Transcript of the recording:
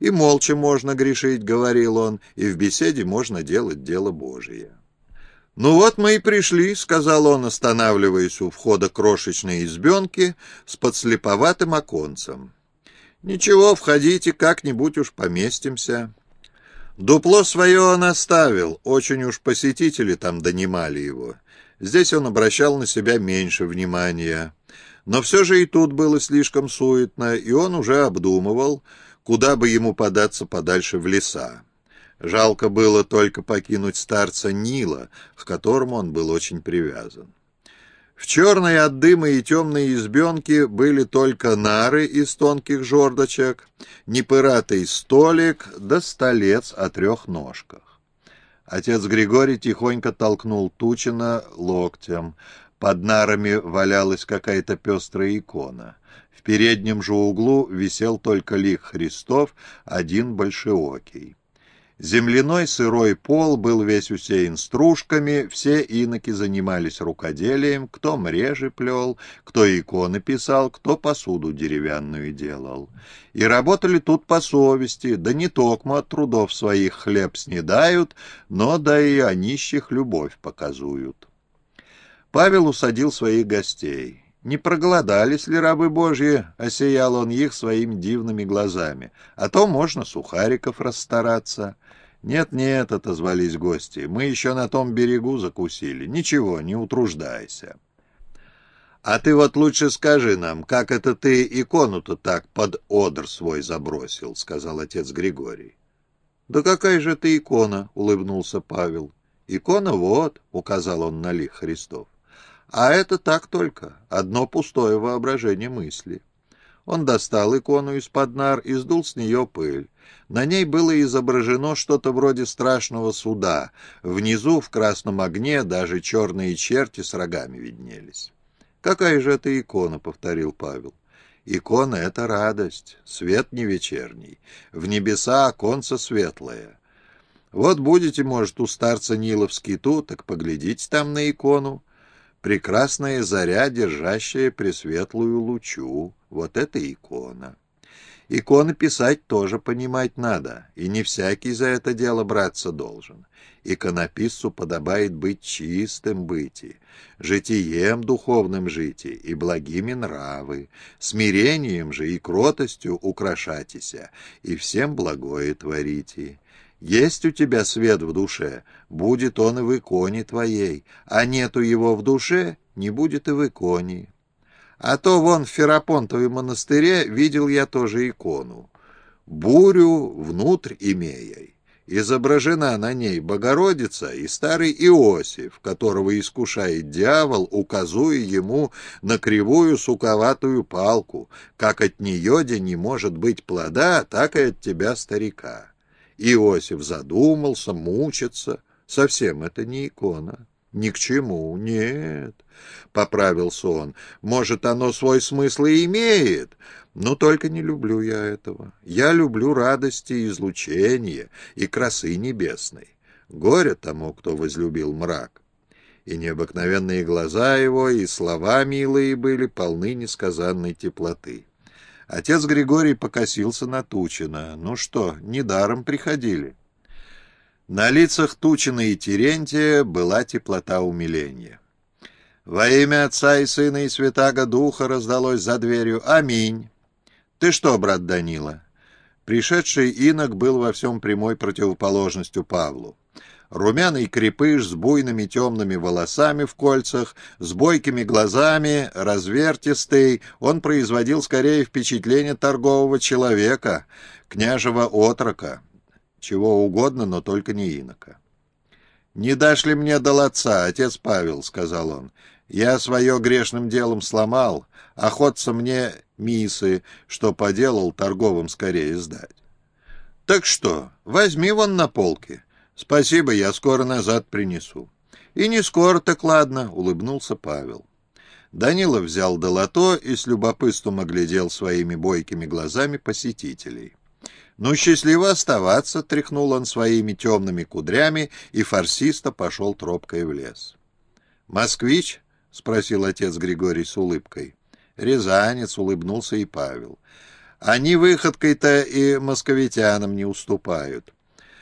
И молча можно грешить, говорил он, и в беседе можно делать дело Божие. «Ну вот мы и пришли», — сказал он, останавливаясь у входа крошечной избенки с подслеповатым оконцем. «Ничего, входите, как-нибудь уж поместимся». Дупло свое он оставил, очень уж посетители там донимали его. Здесь он обращал на себя меньше внимания. Но все же и тут было слишком суетно, и он уже обдумывал, куда бы ему податься подальше в леса. Жалко было только покинуть старца Нила, к которому он был очень привязан. В черной от дыма и темной избенке были только нары из тонких жердочек, непыратый столик да столец о трех ножках. Отец Григорий тихонько толкнул Тучина локтем. Под нарами валялась какая-то пестрая икона. В переднем же углу висел только лик Христов, один большеокий. Земляной сырой пол был весь усеян стружками, все иноки занимались рукоделием, кто мрежи плел, кто иконы писал, кто посуду деревянную делал. И работали тут по совести, да не токмо от трудов своих хлеб снедают, но да и о нищих любовь показуют. Павел усадил своих гостей. Не проголодались ли рабы Божьи, осиял он их своими дивными глазами, а то можно сухариков расстараться. «Нет-нет», — отозвались гости, — «мы еще на том берегу закусили. Ничего, не утруждайся». «А ты вот лучше скажи нам, как это ты икону-то так под одр свой забросил?» — сказал отец Григорий. «Да какая же это икона?» — улыбнулся Павел. «Икона вот», — указал он на лик Христов. «А это так только, одно пустое воображение мысли». Он достал икону из-под нар и сдул с нее пыль. На ней было изображено что-то вроде страшного суда. Внизу, в красном огне, даже черные черти с рогами виднелись. «Какая же это икона?» — повторил Павел. «Икона — это радость, свет не вечерний. В небеса оконце светлое. Вот будете, может, у старца Нила в скиту, так поглядите там на икону прекрасная заря, держащая пресветлую лучу. Вот это икона. Иконы писать тоже понимать надо, и не всякий за это дело браться должен. Иконописцу подобает быть чистым быти, житием духовным жити и благими нравы, смирением же и кротостью украшатися, и всем благое творите. Есть у тебя свет в душе, будет он и в иконе твоей, а нету его в душе, не будет и в иконе. А то вон в Ферапонтовом монастыре видел я тоже икону. Бурю внутрь имея. Изображена на ней Богородица и старый Иосиф, которого искушает дьявол, указуя ему на кривую суковатую палку, как от нее, где не может быть плода, так и от тебя, старика. Иосиф задумался, мучится. Совсем это не икона. Ни к чему, нет, — поправился он. Может, оно свой смысл и имеет, но только не люблю я этого. Я люблю радости, излучения и красы небесной. Горе тому, кто возлюбил мрак. И необыкновенные глаза его, и слова милые были полны несказанной теплоты. Отец Григорий покосился на Тучина. Ну что, недаром приходили. На лицах Тучина и Терентия была теплота умиления. «Во имя Отца и Сына и Святаго Духа» раздалось за дверью. «Аминь!» «Ты что, брат Данила?» Пришедший инок был во всем прямой противоположностью Павлу. Румяный крепыш с буйными темными волосами в кольцах, с бойкими глазами, развертистый, он производил скорее впечатление торгового человека, княжего отрока, чего угодно, но только не инока. «Не дашь ли мне до отца, отец Павел?» — сказал он. «Я свое грешным делом сломал, охотца мне мисы, что поделал торговым скорее сдать». «Так что, возьми вон на полке». «Спасибо, я скоро назад принесу». «И не скоро, так ладно», — улыбнулся Павел. Данила взял долото и с любопытством оглядел своими бойкими глазами посетителей. «Ну, счастливо оставаться!» — тряхнул он своими темными кудрями, и фарсиста пошел тропкой в лес. «Москвич?» — спросил отец Григорий с улыбкой. «Рязанец», — улыбнулся и Павел. Они выходкой-то и московитянам не уступают.